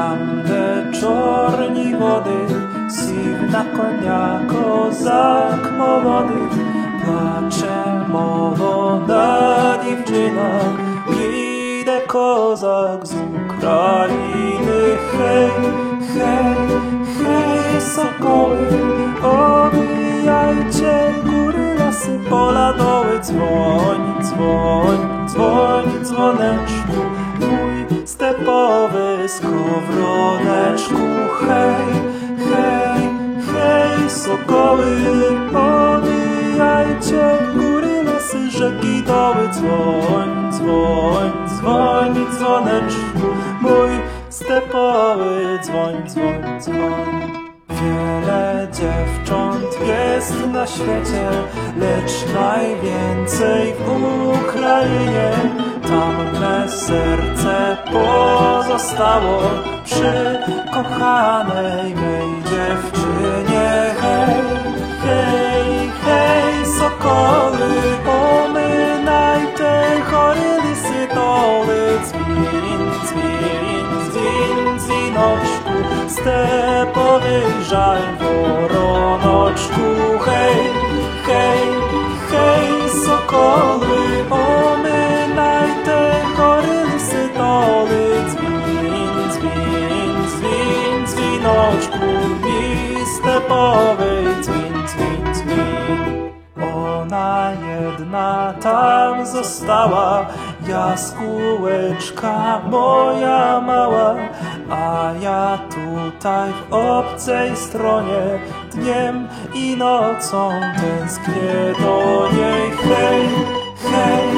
Kiedy tam de czorni wody, siw na konia kozak молодий, плаче молода дівчина, їде козак з України, хей, хей, хей, соколи, обійайте góry, lasy, pola, doły, dzwoń, Skowroneczku, hej, hej, hej, sokoły, omijajcie góry, lasy, rzeki, doły, dzwoń, dzwoń, dzwoń, dzwoneczku, mój stepowy, dzwoń, dzwoń, dzwoń. Wiele dziewcząt jest na świecie, lecz najwięcej w Ukrainie. Tam me serce pozostało przy kochanej mej dziewczynie. Hej, hej, hej, sokoły, omynajte chory lisy doły, dzwin, dzwin, dzwin, dzwinoczku, stepowy żal woronoczku. Jedna tam została, jaskółeczka moja mała, a ja tutaj w obcej stronie dniem i nocą tęsknię do niej. Hej, hej,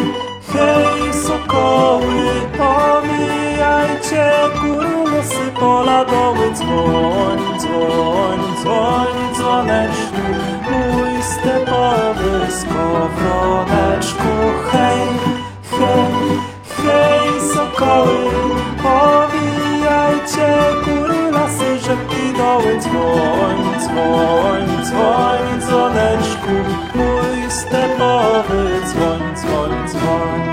hej, sokoły, omijajcie góry, lasy, pola, doły, dzwoń, dzwoń, dzwoń, dzwoneczku, mój stepowy skowroneczku. Dzwoń, dzwoń, dzwoń, dzwoneczku, mój stepowy, dzwoń, dzwoń, dzwoń.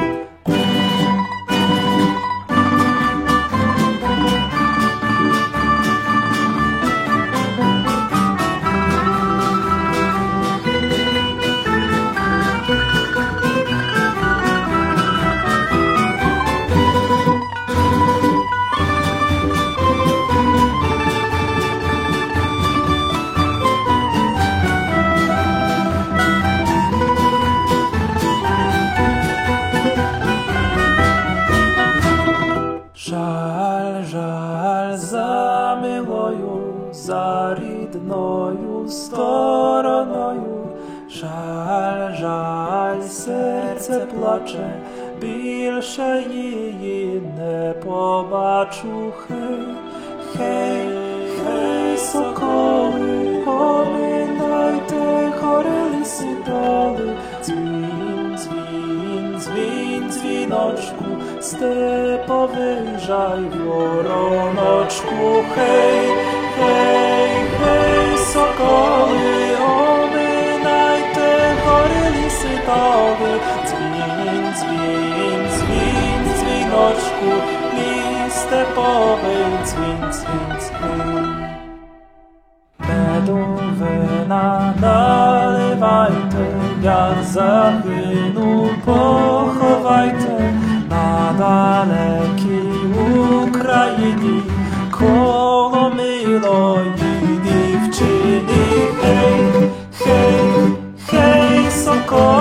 Za рідною стороною, жаль, жаль, серце плаче, більше її не побачу. Хей, хей, хей, соколи, поминайте гори ліси доли, дзвін, дзвін, дзвін, дзвіночку, stepowy żaj woronoczku. Hej, гей, гей, соколи, оминайте гори ліси тови, дзвін, ліс степовий, дзвін, дзвін, дзвін. Меду вина наливайте, я загину поховайте на далекій Україні.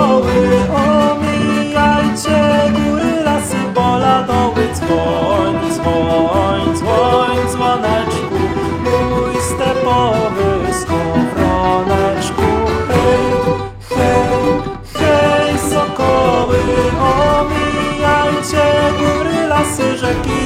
szkoły Omijajcie góry, lasy, pola, doły Dzwoń, dzwoń, dzwoń, dzwoneczku. Mój stepowy skowroneczku. Hej, hej, hej, sokoły Omijajcie góry, lasy, rzeki